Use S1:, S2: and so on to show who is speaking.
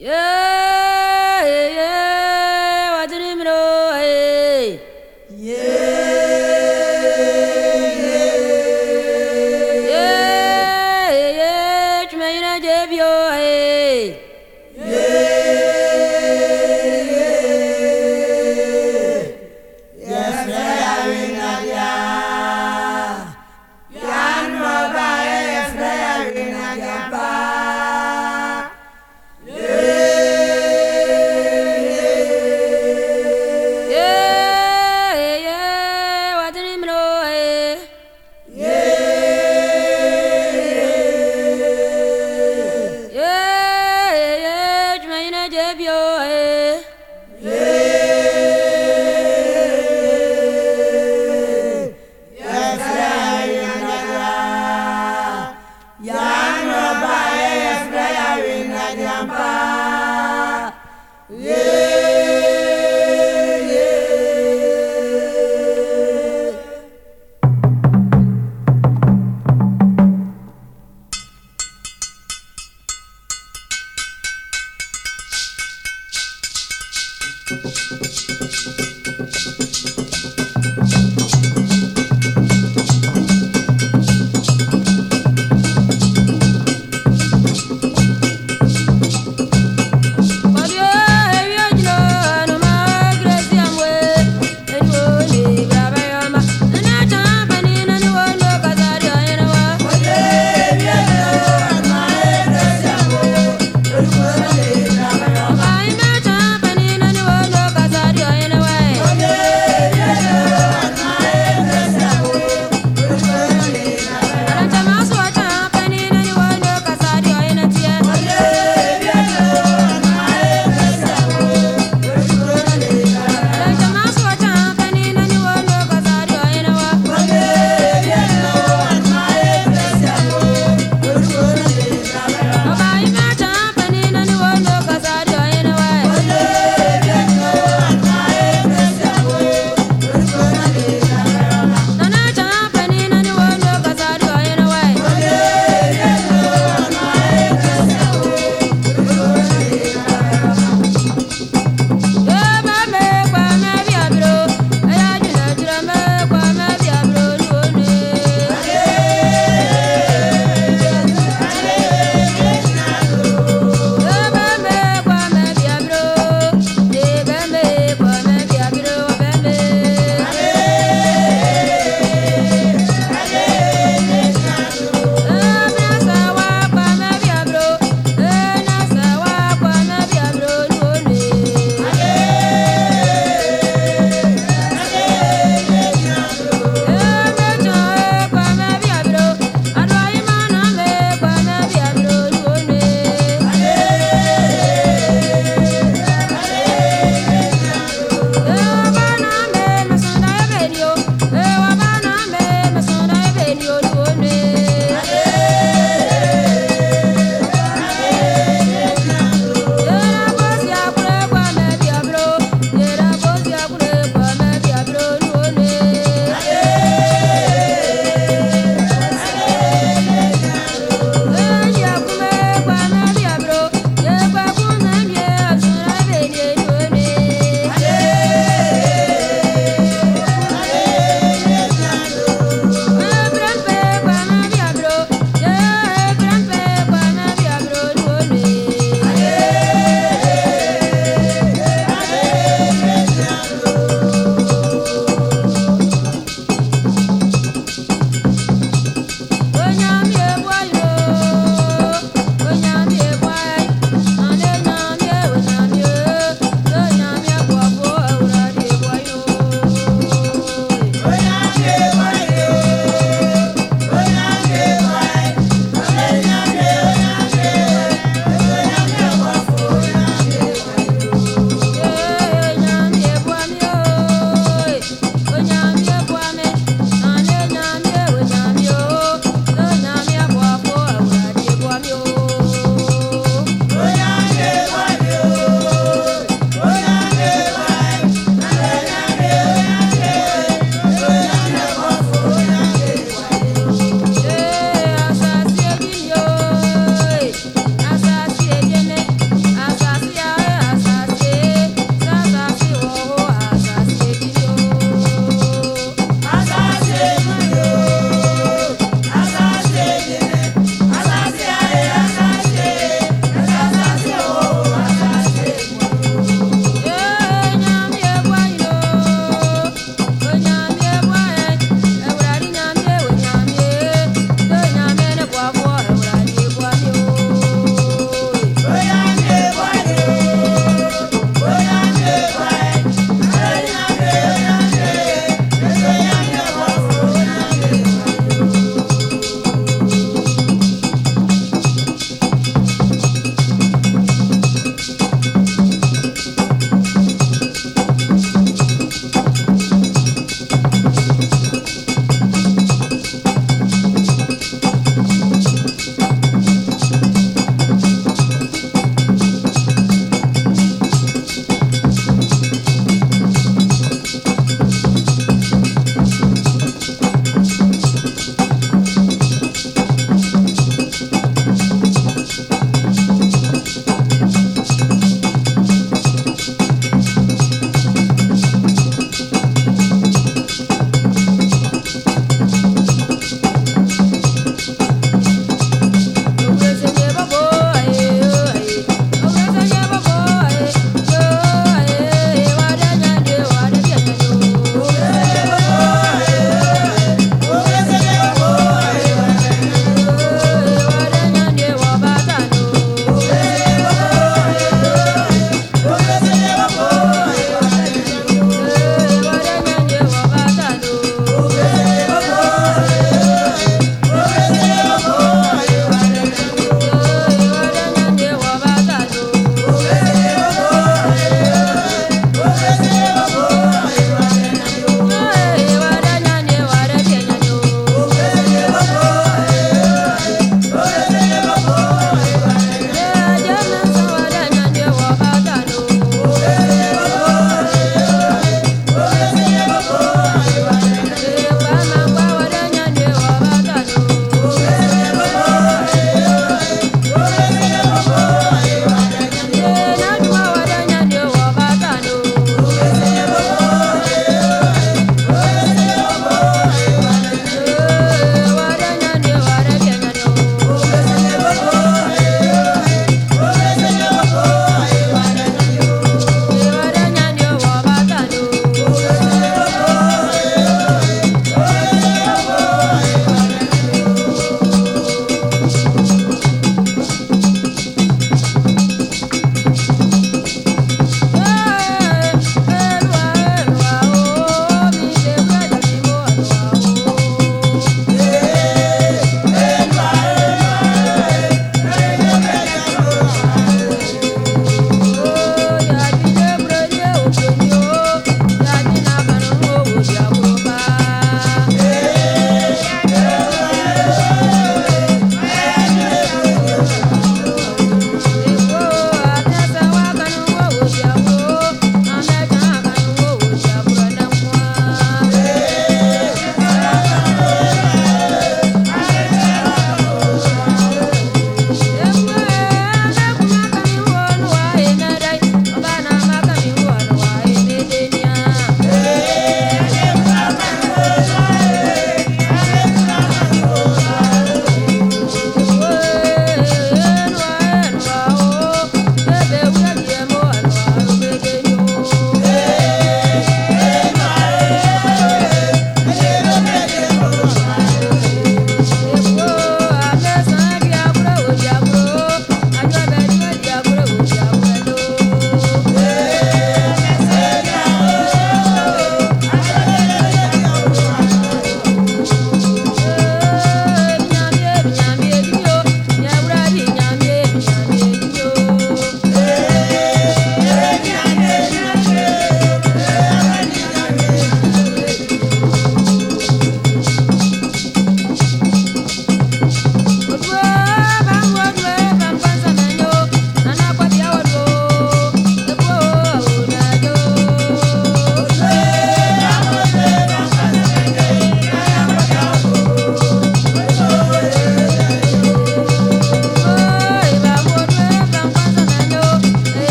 S1: Yeah,